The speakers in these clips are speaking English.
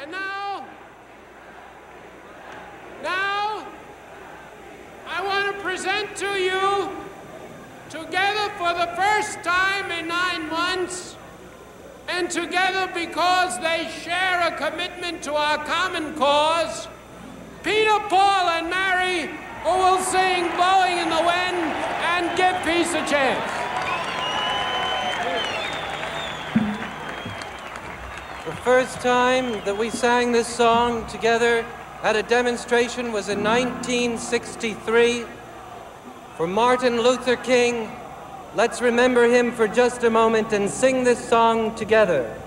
And now, now, I want to present to you, together for the first time in nine months, and together because they share a commitment to our common cause, Peter, Paul, and Mary, who will sing Blowing in the Wind and Give Peace a Chance. First time that we sang this song together at a demonstration was in 1963 for Martin Luther King. Let's remember him for just a moment and sing this song together.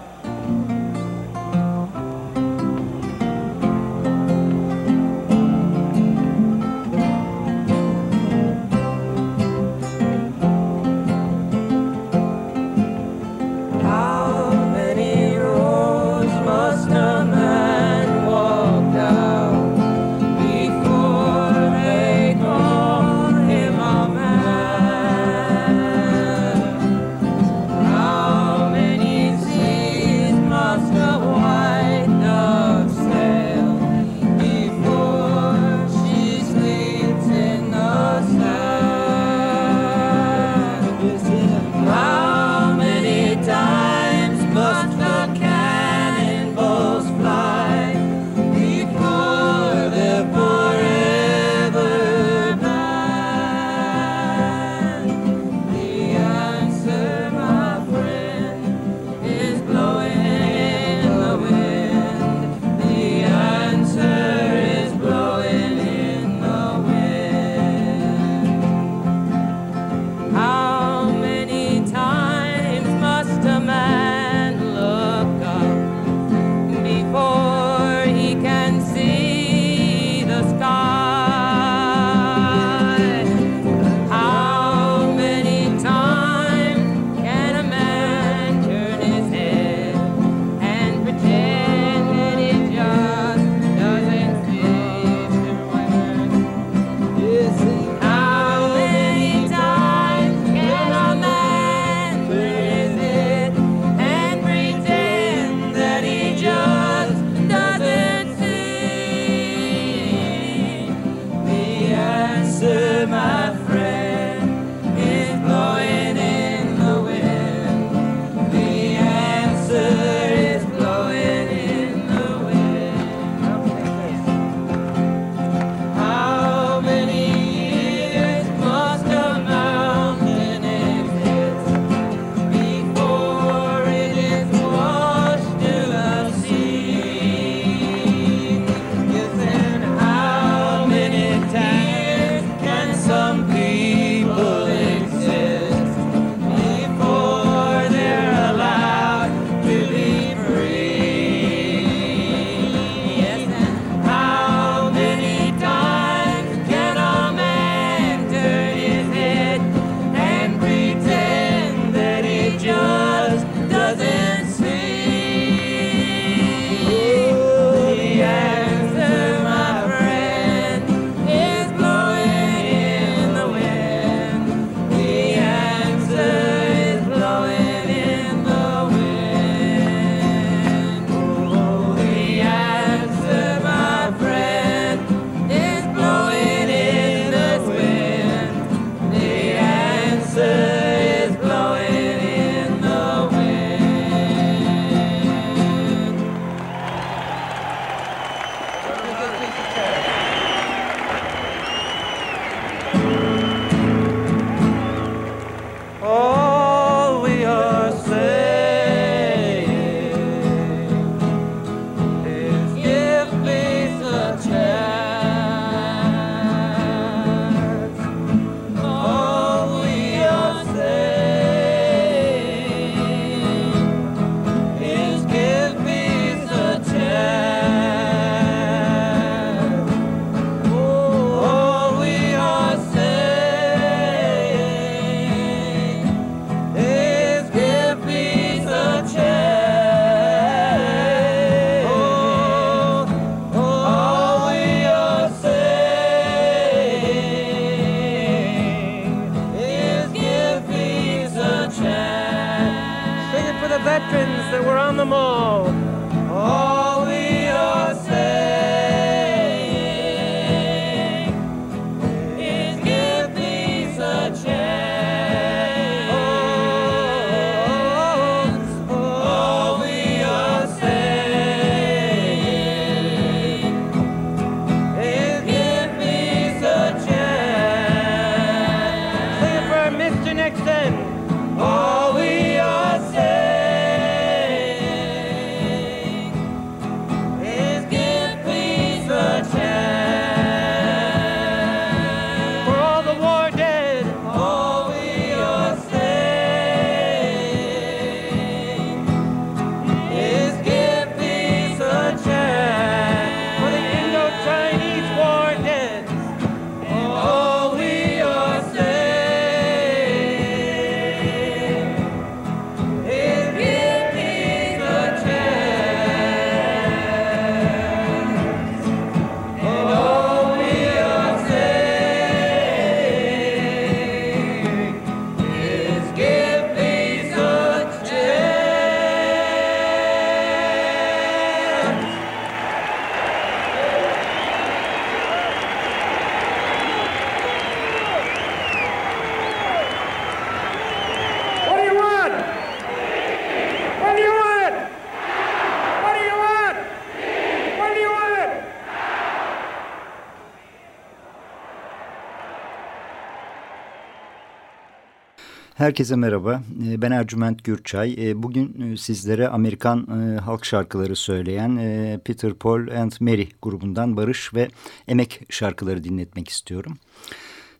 Herkese merhaba. Ee, ben Ercüment Gürçay. Ee, bugün e, sizlere Amerikan e, halk şarkıları söyleyen e, Peter, Paul and Mary grubundan Barış ve Emek şarkıları dinletmek istiyorum.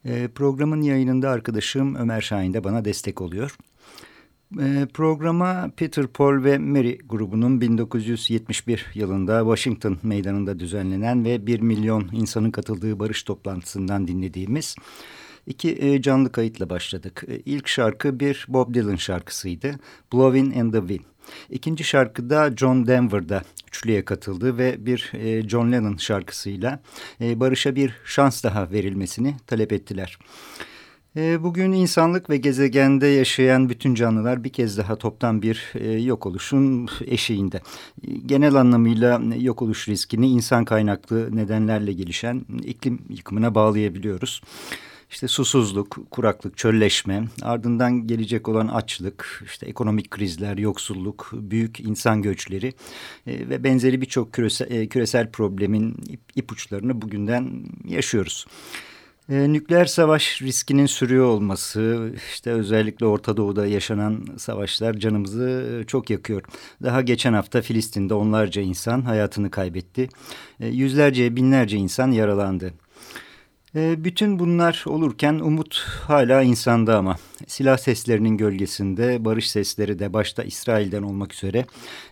Ee, programın yayınında arkadaşım Ömer Şahin de bana destek oluyor. Programa Peter, Paul ve Mary grubunun 1971 yılında Washington meydanında düzenlenen ve 1 milyon insanın katıldığı barış toplantısından dinlediğimiz İki e, canlı kayıtla başladık. E, ilk şarkı bir Bob Dylan şarkısıydı. Blowing in the Wind. İkinci şarkıda John Denver'da üçlüye katıldı ve bir e, John Lennon şarkısıyla Barış'a bir şans daha verilmesini talep ettiler. Bugün insanlık ve gezegende yaşayan bütün canlılar bir kez daha toptan bir yok oluşun eşiğinde. Genel anlamıyla yok oluş riskini insan kaynaklı nedenlerle gelişen iklim yıkımına bağlayabiliyoruz. İşte susuzluk, kuraklık, çölleşme, ardından gelecek olan açlık, işte ekonomik krizler, yoksulluk, büyük insan göçleri e, ve benzeri birçok küresel, e, küresel problemin ip, ipuçlarını bugünden yaşıyoruz. E, nükleer savaş riskinin sürüyor olması, işte özellikle Orta Doğu'da yaşanan savaşlar canımızı çok yakıyor. Daha geçen hafta Filistin'de onlarca insan hayatını kaybetti. Yüzlerce, binlerce insan yaralandı. E, bütün bunlar olurken umut hala insanda ama silah seslerinin gölgesinde barış sesleri de başta İsrail'den olmak üzere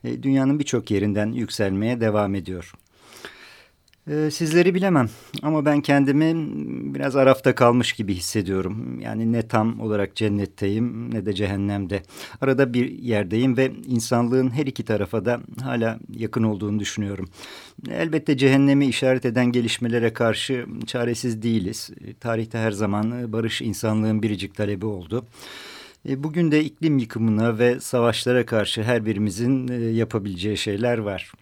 e, dünyanın birçok yerinden yükselmeye devam ediyor. Ee, sizleri bilemem ama ben kendimi biraz arafta kalmış gibi hissediyorum. Yani ne tam olarak cennetteyim ne de cehennemde. Arada bir yerdeyim ve insanlığın her iki tarafa da hala yakın olduğunu düşünüyorum. Elbette cehennemi işaret eden gelişmelere karşı çaresiz değiliz. Tarihte her zaman barış insanlığın biricik talebi oldu. E, bugün de iklim yıkımına ve savaşlara karşı her birimizin e, yapabileceği şeyler var.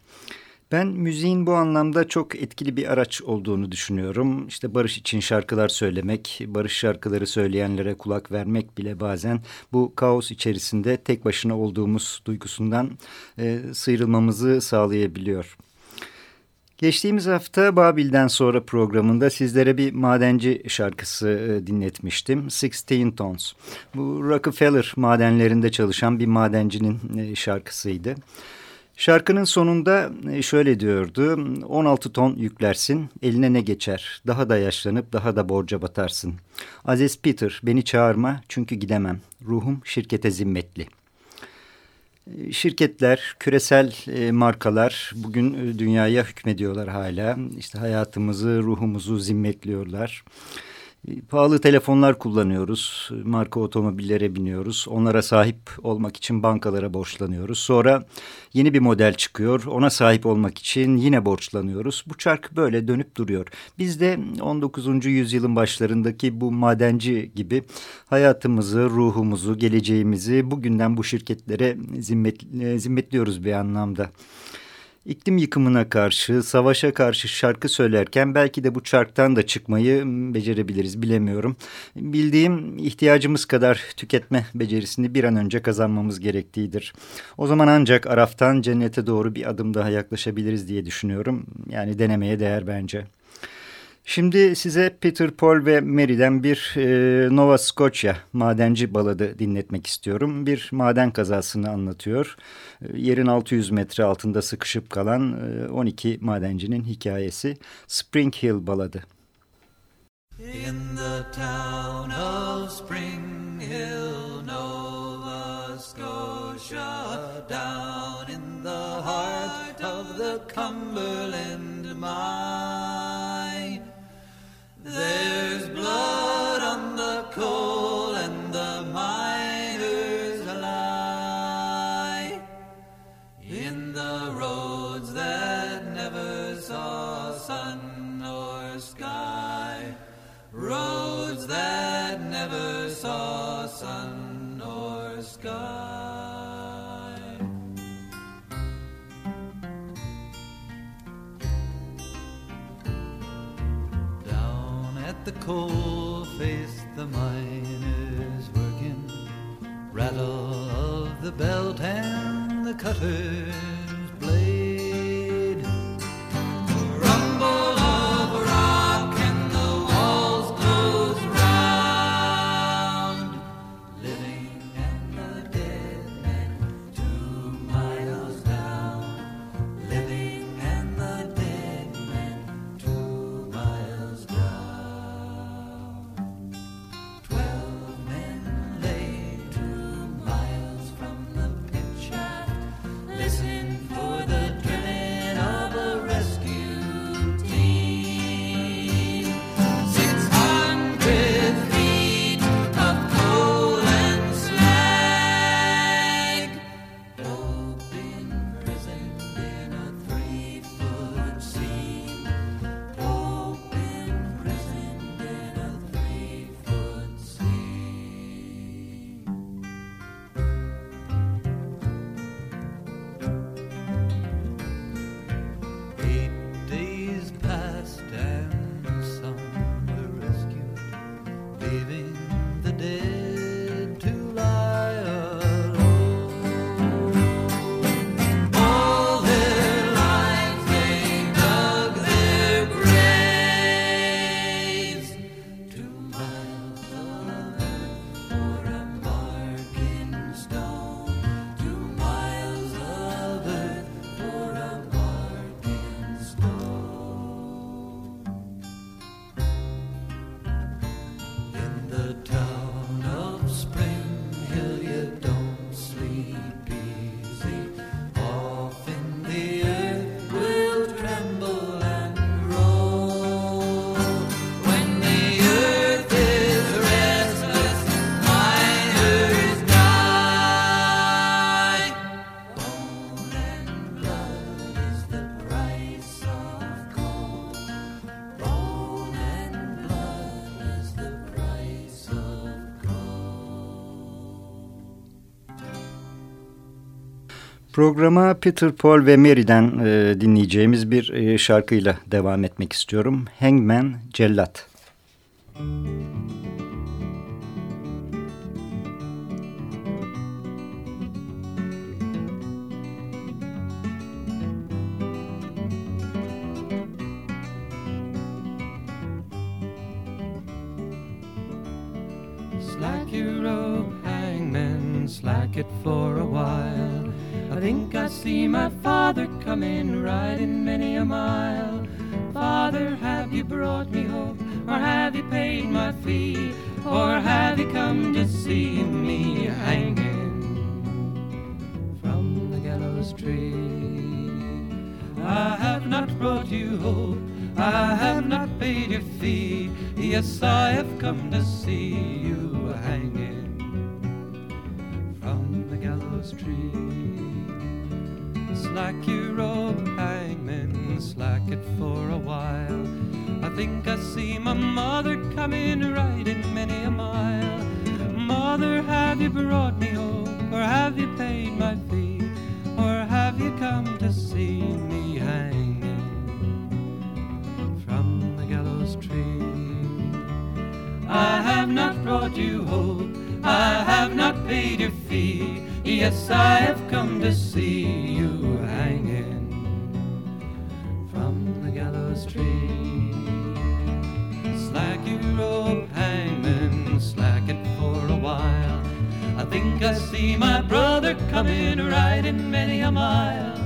Ben müziğin bu anlamda çok etkili bir araç olduğunu düşünüyorum. İşte barış için şarkılar söylemek, barış şarkıları söyleyenlere kulak vermek bile bazen bu kaos içerisinde tek başına olduğumuz duygusundan e, sıyrılmamızı sağlayabiliyor. Geçtiğimiz hafta Babil'den sonra programında sizlere bir madenci şarkısı e, dinletmiştim. 16 Tons. Bu Rockefeller madenlerinde çalışan bir madencinin e, şarkısıydı. Şarkının sonunda e, şöyle diyordu. 16 ton yüklersin, eline ne geçer? Daha da yaşlanıp daha da borca batarsın. Aziz Peter, beni çağırma çünkü gidemem. Ruhum şirkete zimmetli. E, şirketler, küresel e, markalar bugün dünyaya hükmediyorlar hala. İşte hayatımızı, ruhumuzu zimmetliyorlar. Pahalı telefonlar kullanıyoruz, marka otomobillere biniyoruz, onlara sahip olmak için bankalara borçlanıyoruz. Sonra yeni bir model çıkıyor, ona sahip olmak için yine borçlanıyoruz. Bu çark böyle dönüp duruyor. Biz de 19. yüzyılın başlarındaki bu madenci gibi hayatımızı, ruhumuzu, geleceğimizi bugünden bu şirketlere zimmet, zimmetliyoruz bir anlamda iklim yıkımına karşı, savaşa karşı şarkı söylerken belki de bu çarktan da çıkmayı becerebiliriz bilemiyorum. Bildiğim ihtiyacımız kadar tüketme becerisini bir an önce kazanmamız gerektiğidir. O zaman ancak Araf'tan cennete doğru bir adım daha yaklaşabiliriz diye düşünüyorum. Yani denemeye değer bence. Şimdi size Peter, Paul ve Mary'den bir e, Nova Scotia madenci baladı dinletmek istiyorum. Bir maden kazasını anlatıyor. E, yerin 600 metre altında sıkışıp kalan e, 12 madencinin hikayesi Spring Hill baladı. In the town of Spring Hill, Nova Scotia, down in the heart of the Cumberland mine. There's blood on the coal the coal face the miners working, rattle of the belt and the cutters Programa Peter, Paul ve Mary'den e, dinleyeceğimiz bir e, şarkıyla devam etmek istiyorum. Hangman Cellat. Slack your rope, hangman, slack it for a while. I think I see my father coming, riding many a mile. Father, have you brought me hope, or have you paid my fee, or have you come to see me hanging from the gallows tree? I have not brought you hope, I have not paid your fee. Yes, I have come to see you hanging from the gallows tree. Slack your rope, hangman, slack it for a while. I think I see my mother coming riding many a mile. Mother, have you brought me home, or have you paid my fee, or have you come to see me hanging from the gallows tree? I have not brought you hope, I have not paid your fee. Yes, I have come to see you I think I see my brother coming, riding many a mile.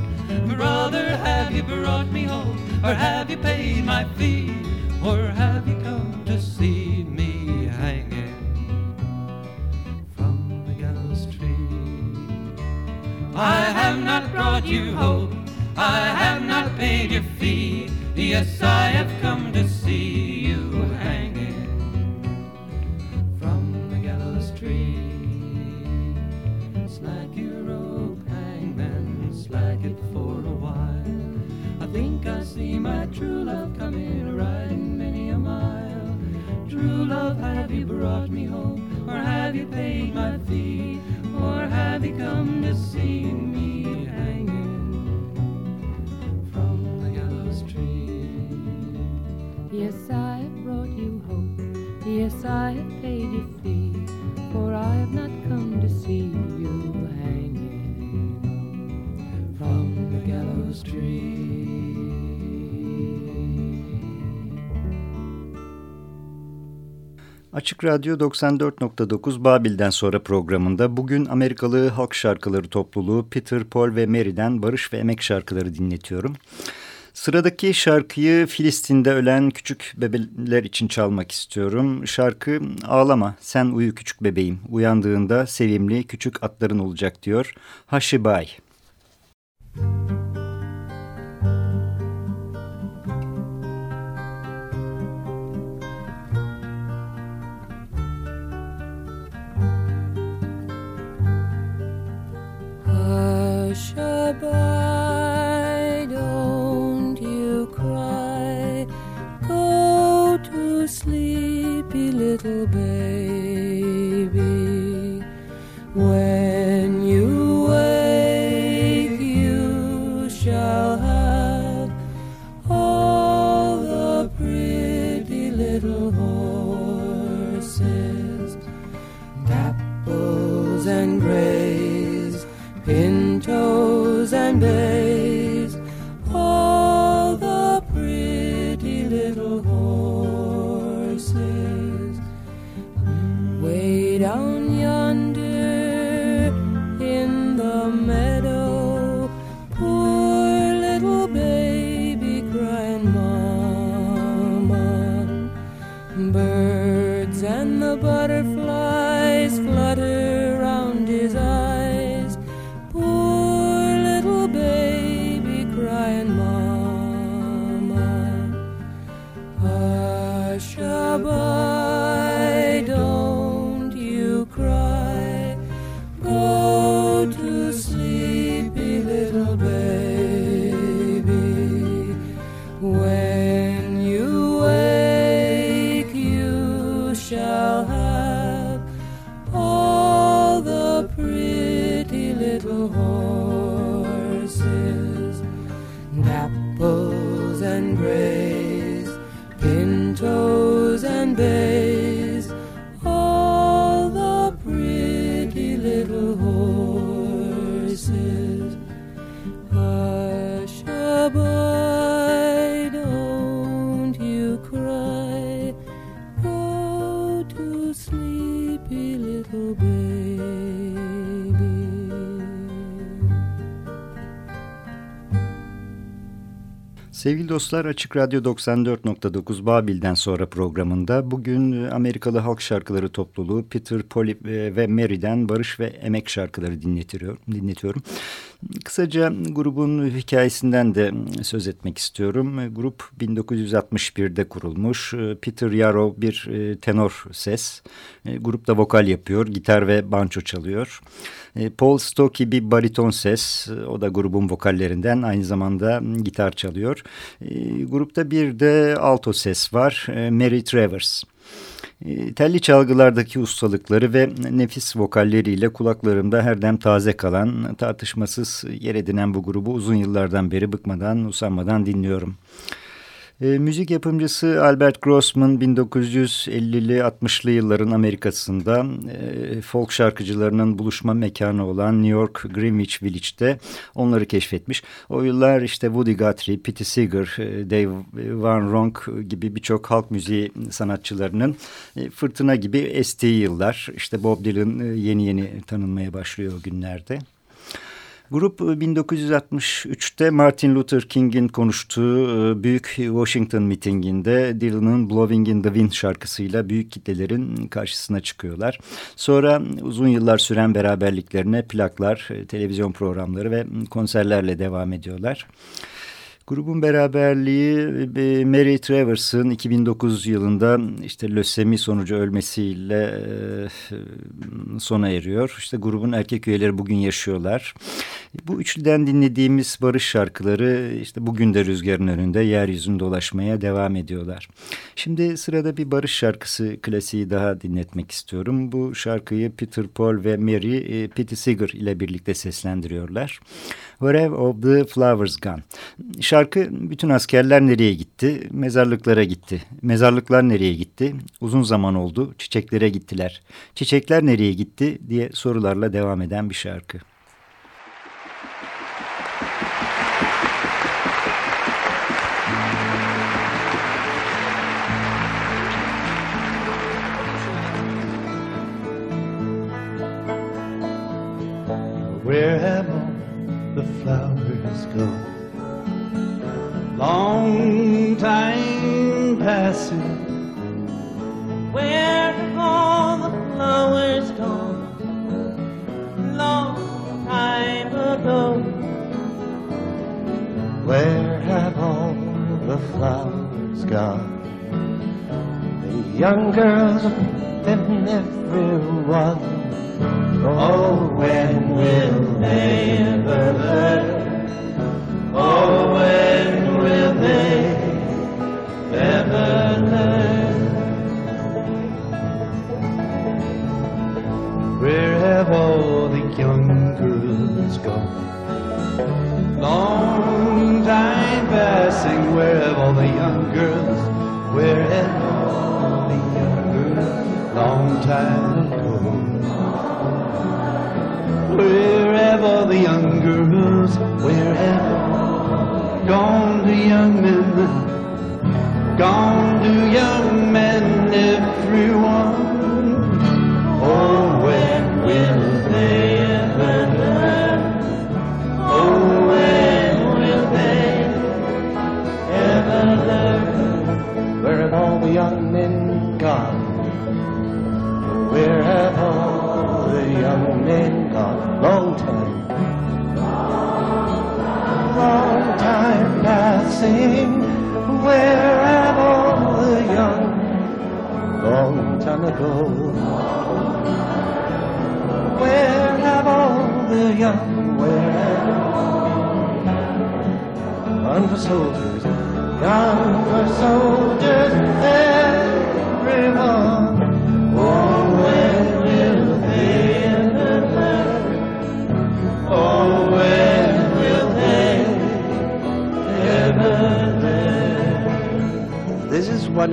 Brother, have you brought me home, or have you paid my fee, or have you come to see me hanging? From the gallows tree? I have not brought you hope, I have not paid your fee. Yes, I have come to see you hanging from the gallows tree. Slack your rope, hangman, slack it for a while. I think I see my true love coming, riding many a mile. True love, have you brought me home, or have you paid my fee? or have you come to see me Yes, I brought you hope. Yes, I paid your fee, for I have not come to see you hanging from the gallows tree. Açık Radyo 94.9 Babil'den sonra programında bugün Amerikalı halk şarkıları topluluğu Peter, Paul ve Mary'den barış ve emek şarkıları dinletiyorum. Sıradaki şarkıyı Filistin'de ölen küçük bebeler için çalmak istiyorum. Şarkı Ağlama sen uyu küçük bebeğim uyandığında sevimli küçük atların olacak diyor Haşibay. Müzik bulls Sevgili dostlar Açık Radyo 94.9 Babil'den sonra programında bugün Amerikalı halk şarkıları topluluğu Peter, Polly ve Mary'den barış ve emek şarkıları dinletiyorum. dinletiyorum. Kısaca grubun hikayesinden de söz etmek istiyorum. Grup 1961'de kurulmuş. Peter Yarrow bir e, tenor ses. E, grupta vokal yapıyor, gitar ve banço çalıyor. E, Paul Stocky bir bariton ses. O da grubun vokallerinden aynı zamanda gitar çalıyor. Grupta bir de alto ses var. Mary Travers. Ee, telli çalgılardaki ustalıkları ve nefis vokalleriyle kulaklarımda her dem taze kalan, tartışmasız yer edinen bu grubu uzun yıllardan beri bıkmadan, usanmadan dinliyorum. E, müzik yapımcısı Albert Grossman 1950'li 60'lı yılların Amerika'sında e, folk şarkıcılarının buluşma mekanı olan New York Greenwich Village'de onları keşfetmiş. O yıllar işte Woody Guthrie, Pete Seeger, e, Dave Van Ronk gibi birçok halk müziği sanatçılarının e, fırtına gibi estiği yıllar. İşte Bob Dylan e, yeni yeni tanınmaya başlıyor o günlerde. Grup 1963'te e, Martin Luther King'in konuştuğu e, büyük Washington mitinginde Dylan'ın Blowing in the Wind şarkısıyla büyük kitlelerin karşısına çıkıyorlar. Sonra uzun yıllar süren beraberliklerine plaklar, e, televizyon programları ve konserlerle devam ediyorlar. Grubun beraberliği e, Mary Travers'ın 2009 yılında işte lösemi sonucu ölmesiyle e, sona eriyor. İşte grubun erkek üyeleri bugün yaşıyorlar. Bu üçlüden dinlediğimiz barış şarkıları işte bugün de rüzgarın önünde yeryüzünde dolaşmaya devam ediyorlar. Şimdi sırada bir barış şarkısı klasiği daha dinletmek istiyorum. Bu şarkıyı Peter Paul ve Mary e, Pete Seeger ile birlikte seslendiriyorlar. Wherever of the Flowers Gone. Şarkı bütün askerler nereye gitti? Mezarlıklara gitti. Mezarlıklar nereye gitti? Uzun zaman oldu. Çiçeklere gittiler. Çiçekler nereye gitti diye sorularla devam eden bir şarkı. Where have the flowers gone? Long time passing. Where have all the flowers gone? Long time ago. Where have all the flowers gone? The young girls, and everyone. Oh, when will time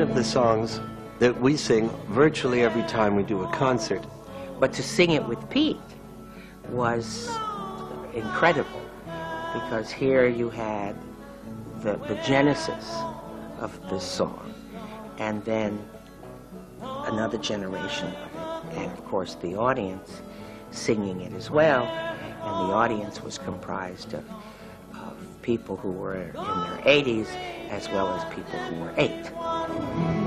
of the songs that we sing virtually every time we do a concert. But to sing it with Pete was incredible because here you had the, the genesis of the song and then another generation of it and of course the audience singing it as well and the audience was comprised of, of people who were in their 80s as well as people who were 8. Thank you.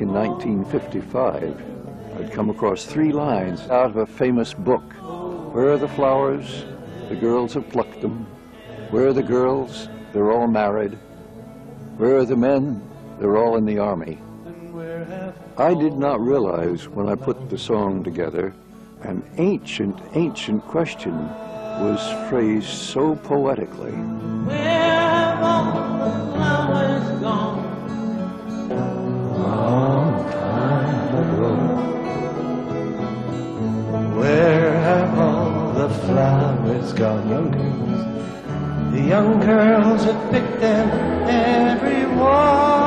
In 1955, I'd come across three lines out of a famous book. Where are the flowers? The girls have plucked them. Where are the girls? They're all married. Where are the men? They're all in the army. I did not realize when I put the song together, an ancient, ancient question was phrased so poetically. Flowers gone, young girls? The young girls have picked them every wall.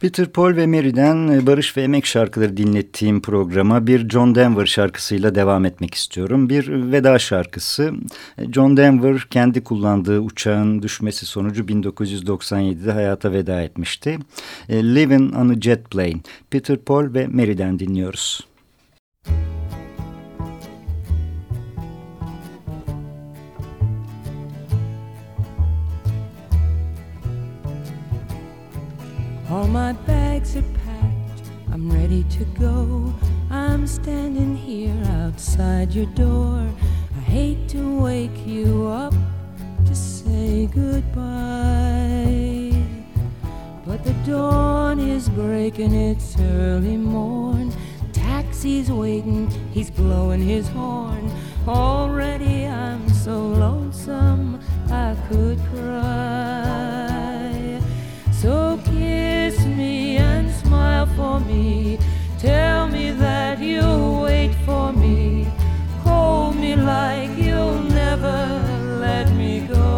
Peter Paul ve Mary'den e, Barış ve Emek şarkıları dinlettiğim programa bir John Denver şarkısıyla devam etmek istiyorum. Bir veda şarkısı. E, John Denver kendi kullandığı uçağın düşmesi sonucu 1997'de hayata veda etmişti. E, Living on a Jet Plane. Peter Paul ve Mary'den dinliyoruz. All my bags are packed, I'm ready to go. I'm standing here outside your door. I hate to wake you up to say goodbye. But the dawn is breaking, it's early morn. Taxi's waiting, he's blowing his horn. Already I'm so lonesome I could cry. So kiss me and smile for me. Tell me that you'll wait for me. Hold me like you'll never let me go.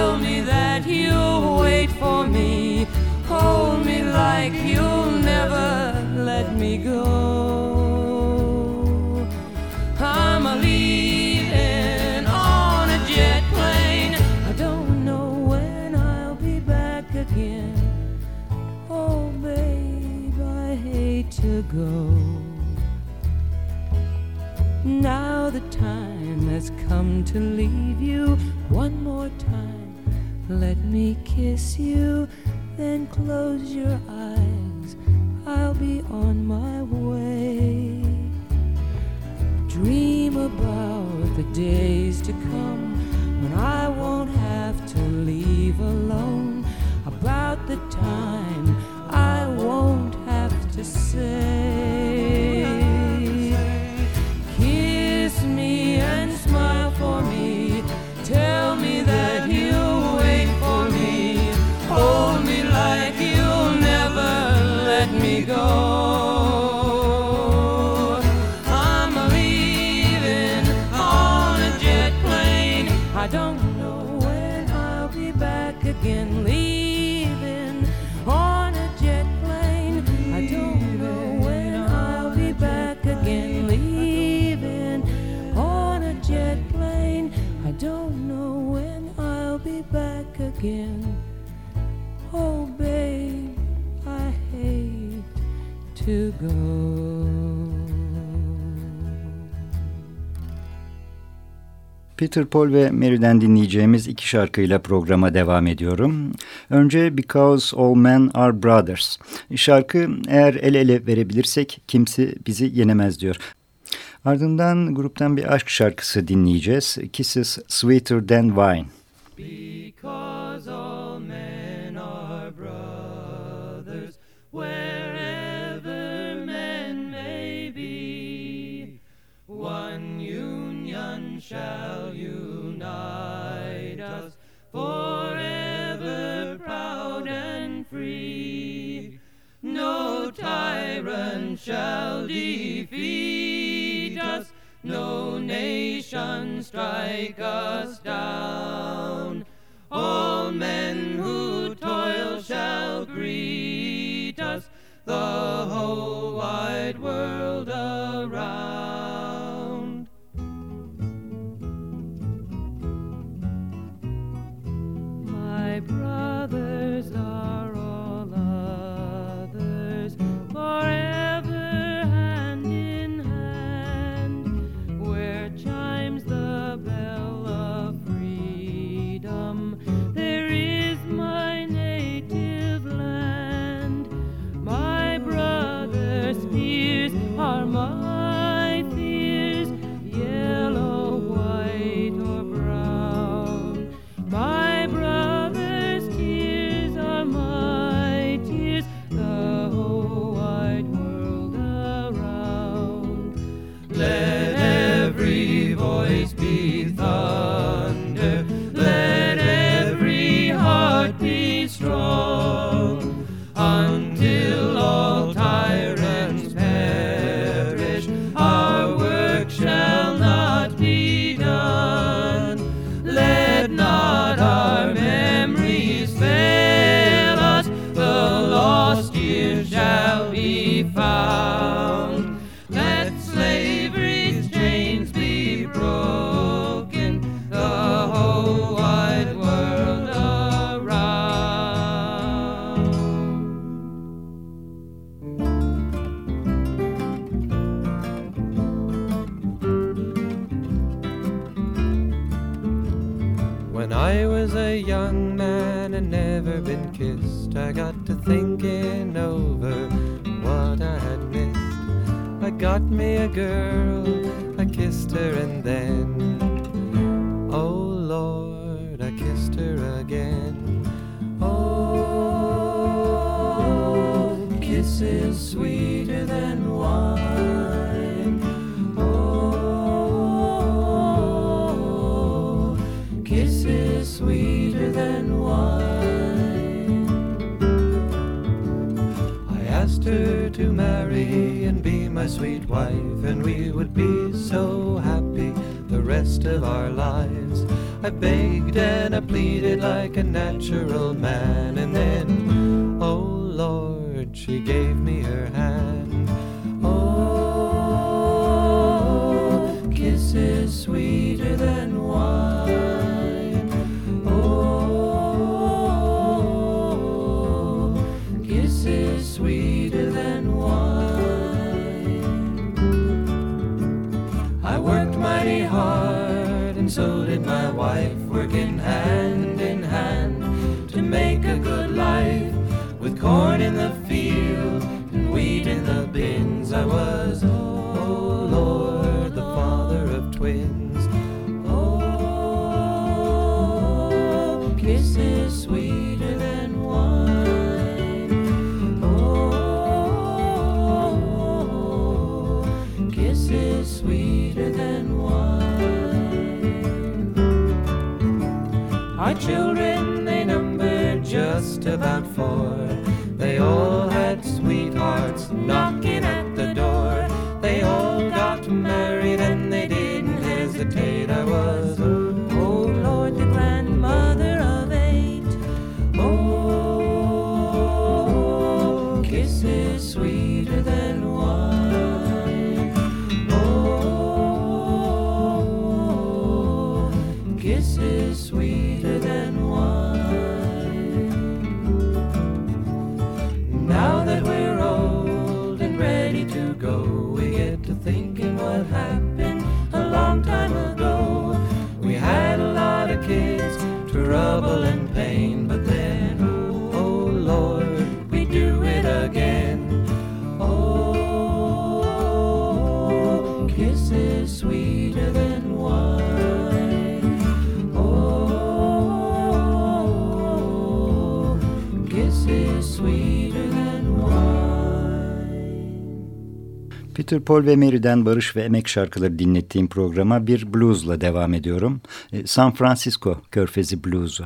Tell me that you'll wait for me. Hold me like you'll never let me go. I'm a leaving on a jet plane. I don't know when I'll be back again. Oh, babe, I hate to go. Now the time has come to leave you one more time. Let me kiss you, then close your eyes. I'll be on my way. Dream about the days to come when I won't have to leave alone about the time I won't have to say. Peter Paul ve Mary'den dinleyeceğimiz iki şarkıyla programa devam ediyorum. Önce Because All Men Are Brothers. Şarkı eğer el ele verebilirsek kimse bizi yenemez diyor. Ardından gruptan bir aşk şarkısı dinleyeceğiz. Kisses Sweeter Than Wine. Because shall defeat us, no nation strike us down. All men who toil shall greet us, the whole wide world around. Got me a girl, I kissed her and then, oh Lord, I kissed her again. Oh, kisses sweeter than wine. Oh, kisses sweeter than wine. I asked her to marry sweet wife, and we would be so happy the rest of our lives. I begged and I pleaded like a natural man, and then, oh Lord, she gave me her hand. Oh, kisses sweeter than hard, and so did my wife, working hand in hand to make a good life. With corn in the field and wheat in the bins, I was, children, they numbered just about four. They all Peter, Paul ve Mary'den Barış ve Emek şarkıları dinlettiğim programa bir bluesla devam ediyorum. E, San Francisco Körfezi Blues'u.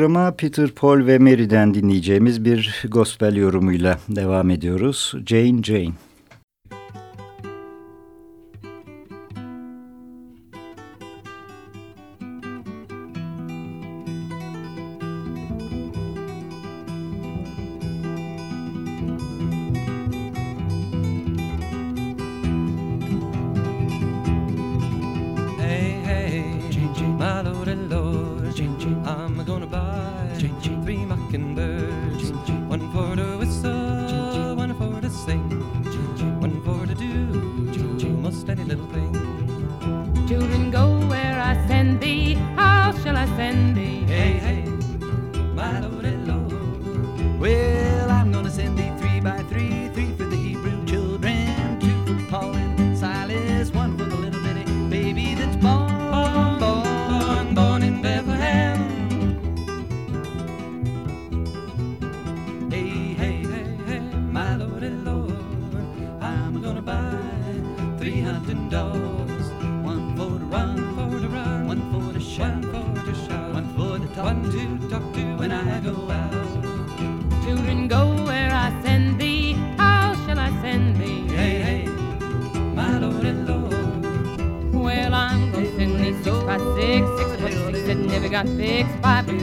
programa Peter, Paul ve Mary'den dinleyeceğimiz bir gospel yorumuyla devam ediyoruz. Jane Jane.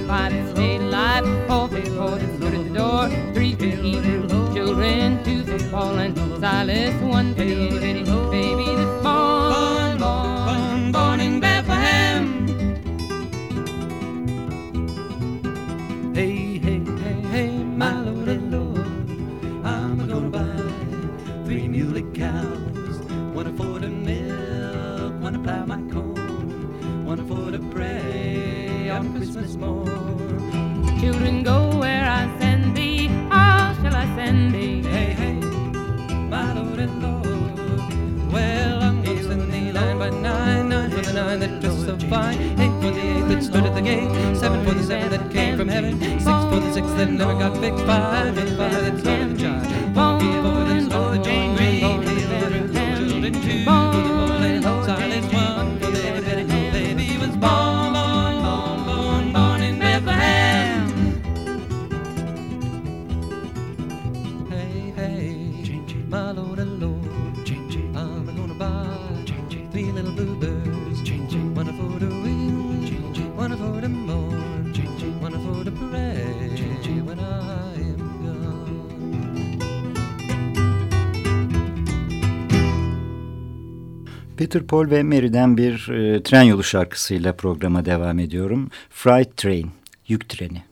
Five Peter Paul ve Mary'den bir e, tren yolu şarkısıyla programa devam ediyorum. Freight Train, yük treni.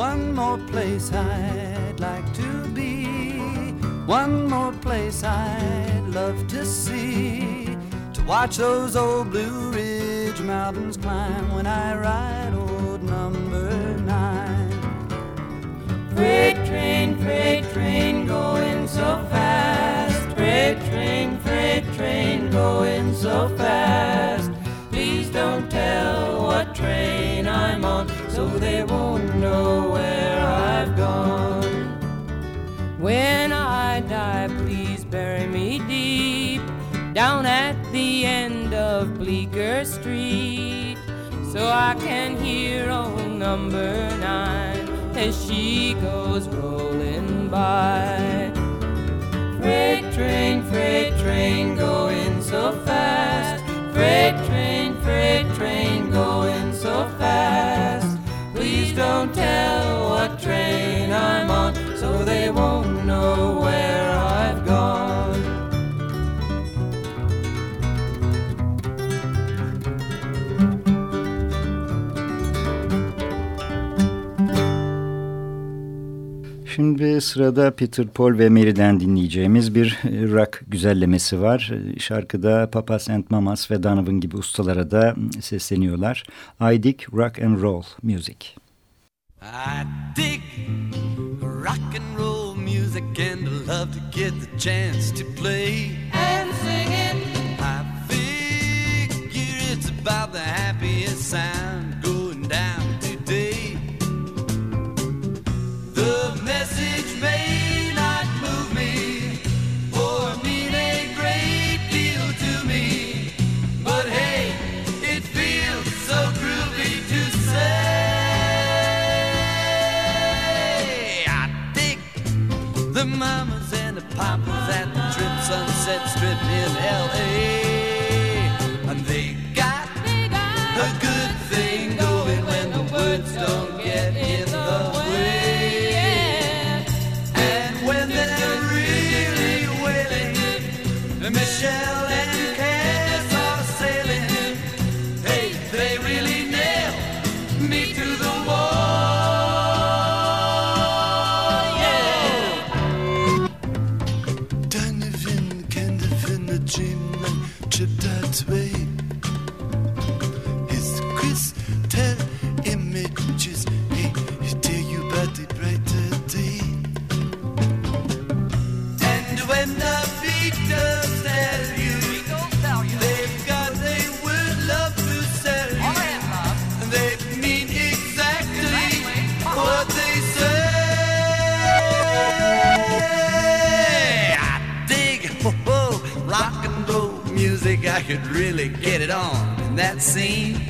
One more place I'd like to be. One more place I'd love to see. To watch those old Blue Ridge mountains climb when I ride old number nine. Freight train, freight train going so fast. Freight train, freight train going so fast. Please don't tell what train I'm on so they won't know where I've gone. When I die, please bury me deep down at the end of Bleecker Street so I can hear old number nine as she goes rolling by. Freight train, freight train going so fast. Freight train, freight train don't tell what train I'm on so they won't know where I've gone. Şimdi sırada Peter Paul ve Mary'den dinleyeceğimiz bir e, rock güzellemesi var. E, Şarkıda Papas and Mamas ve Donovan gibi ustalara da sesleniyorlar. Dig rock and roll music. I dig rock and roll music and I love to get the chance to play and sing it. I figure it's about the happiest sound could really get it on in that scene.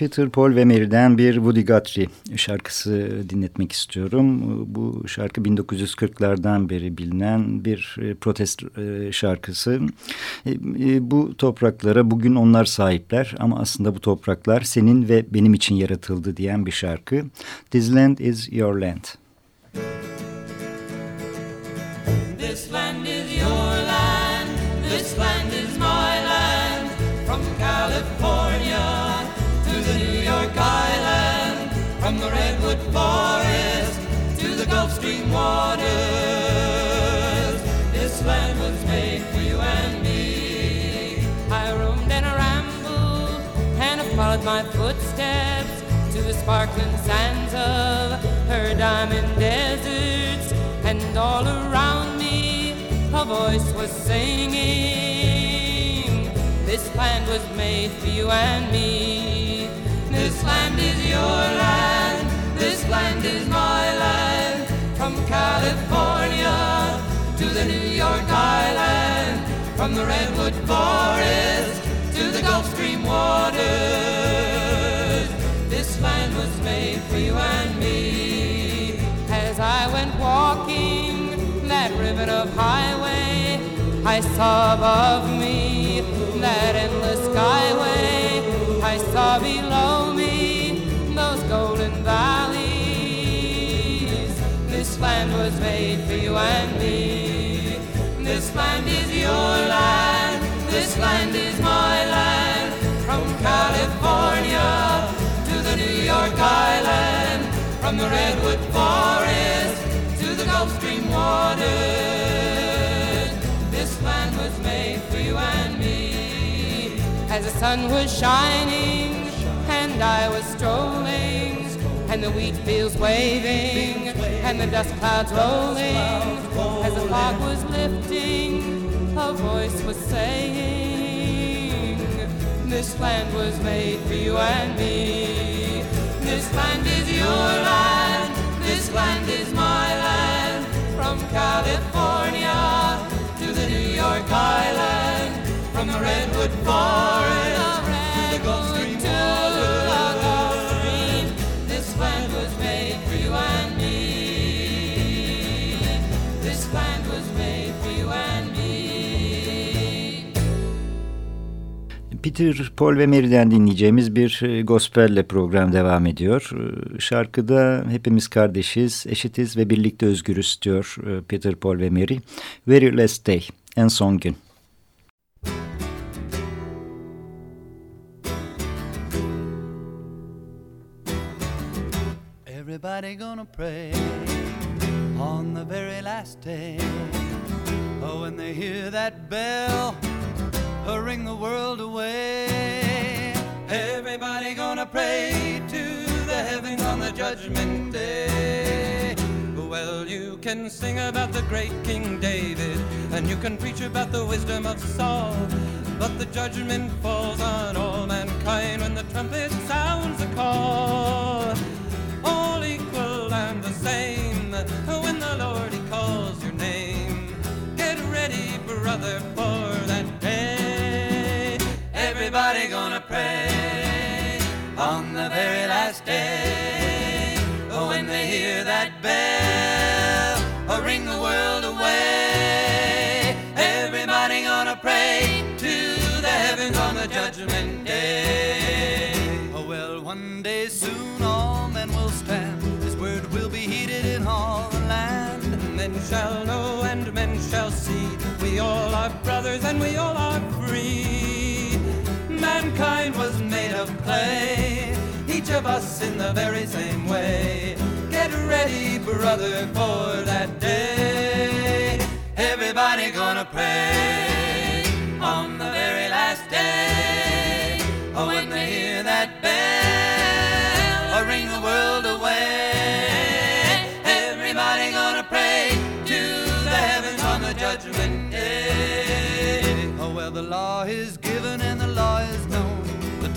Peter, Paul ve Mary'den bir Woody Guthrie şarkısı dinletmek istiyorum. Bu şarkı 1940'lardan beri bilinen bir e, protest e, şarkısı. E, bu topraklara bugün onlar sahipler ama aslında bu topraklar senin ve benim için yaratıldı diyen bir şarkı. This land is your land. This land is Forest to the Gulf Stream waters. This land was made for you and me. I roamed and I rambled and I followed my footsteps to the sparkling sands of her diamond deserts, and all around me a voice was singing. This land was made for you and me. This land is your land, land is my land. From California to the New York Island, from the Redwood Forest to the Gulf Stream waters. This land was made for you and me. As I went walking that ribbon of highway, I saw above me that endless skyway. I saw below land was made for you and me. This land is your land. This land is my land. From California to the New York Island, from the Redwood Forest to the Gulf Stream waters. This land was made for you and me. As the sun was shining and I was strolling, and the wheat fields waving and the dust clouds rolling, as the fog was lifting, a voice was saying, This land was made for you and me. This land is your land, this land is my land. From California to the New York Island, from the Redwood Forest to the Gulf Peter, Paul ve Mary'den dinleyeceğimiz bir e, gospelle program devam ediyor. E, Şarkıda hepimiz kardeşiz, eşitiz ve birlikte özgürüz diyor e, Peter, Paul ve Mary. Very Last Day, en son gün. Everybody gonna pray on the very last day Oh, when they hear that bell, ring the world away. Everybody gonna pray to the heavens on the judgment day. Well, you can sing about the great King David, and you can preach about the wisdom of Saul. But the judgment falls on all mankind when the trumpet sounds a call. All equal and the same when the Lord he calls your name. Get ready, brother. Everybody gonna pray on the very last day Oh, when they hear that bell ring the world away. Everybody gonna pray to the heavens on the judgment day. Oh, well, one day soon all men will stand. This word will be heeded in all the land. Men shall know and men shall see. We all are brothers and we all are free. Mankind was made of clay, each of us in the very same way. Get ready, brother, for that day. Everybody gonna pray on the very last day. Oh, when they hear that bell, ring the world away. Everybody gonna pray to the heavens on the judgment day. Oh, well, the law is given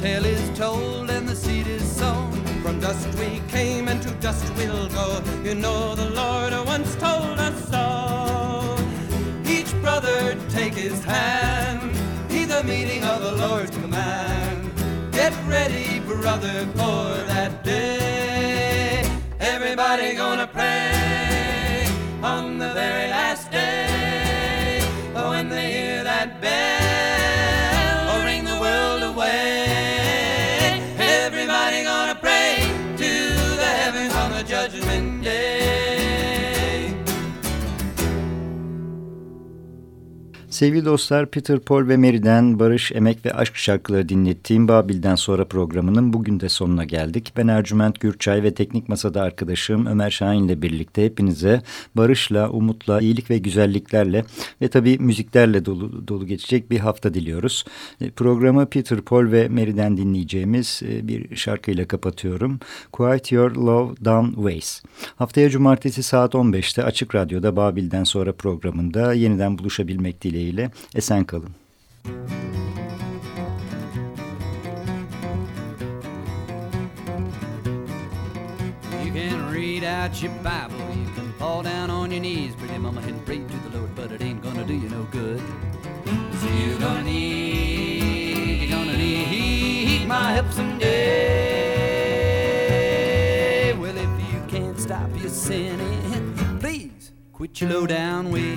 tale is told and the seed is sown. From dust we came and to dust we'll go. You know the Lord once told us so. Each brother take his hand, heed the meaning of the Lord's command. Get ready, brother, for that day. Everybody gonna pray Sevgili dostlar Peter, Paul ve Mary'den Barış, Emek ve Aşk şarkıları dinlettiğim Babil'den sonra programının bugün de sonuna geldik. Ben Ercüment Gürçay ve Teknik Masa'da arkadaşım Ömer Şahin ile birlikte hepinize barışla, umutla, iyilik ve güzelliklerle ve tabii müziklerle dolu, dolu geçecek bir hafta diliyoruz. E, programı Peter, Paul ve Mary'den dinleyeceğimiz e, bir şarkıyla kapatıyorum. Quiet Your Love Down Ways. Haftaya cumartesi saat 15'te Açık Radyo'da Babil'den sonra programında yeniden buluşabilmek dileğiyle esen kalın. You can read out your Bible, you can fall down on your knees, pretty mama, and pray to the Lord, but it ain't gonna do you no good. So you're gonna need, you're gonna need my help someday. Well, if you can't stop your sinning, please quit your low down way.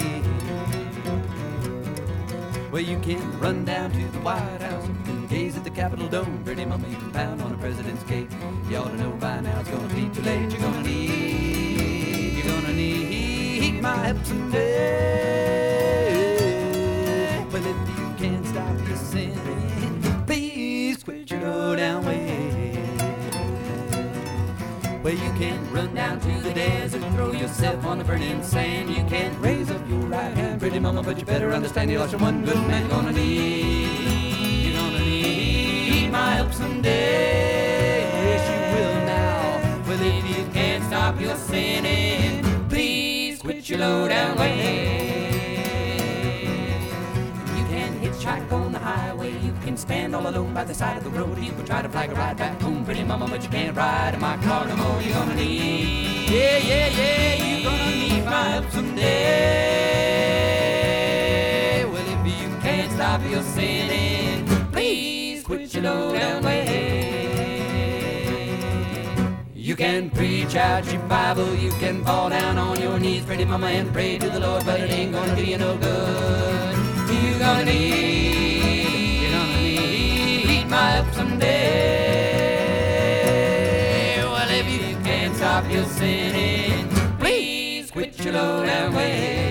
Well, you can run down to the White House and gaze at the Capitol Dome. Pretty mama, you can pound on a president's cake. You ought to know by now it's gonna be too late. You're gonna need, you're gonna need my help someday. Well, if you can't stop your sinning, please quit your low down Well, you can run down to the desert, throw yourself on the burning sand. You can raise up your right hand, pretty mama, but you better understand you lost your one good man. You're gonna need, you're gonna need my help someday. Yes, you will now. Well, if you can't stop your sinning, please quit your low down way. Hitchhike on the highway. You can stand all alone by the side of the road. You can try to flag a ride back home, pretty mama, but you can't ride in my car no more. You're gonna need, yeah, yeah, yeah, you're gonna need my help someday. Well, if you can't stop your sinning, please quit your low down way. You can preach out your Bible, you can fall down on your knees, pretty mama, and pray to the Lord, but it ain't gonna do you no good you're gonna need. You're gonna need heat my up someday. Well, if you can't stop your sinning, please quit your low way.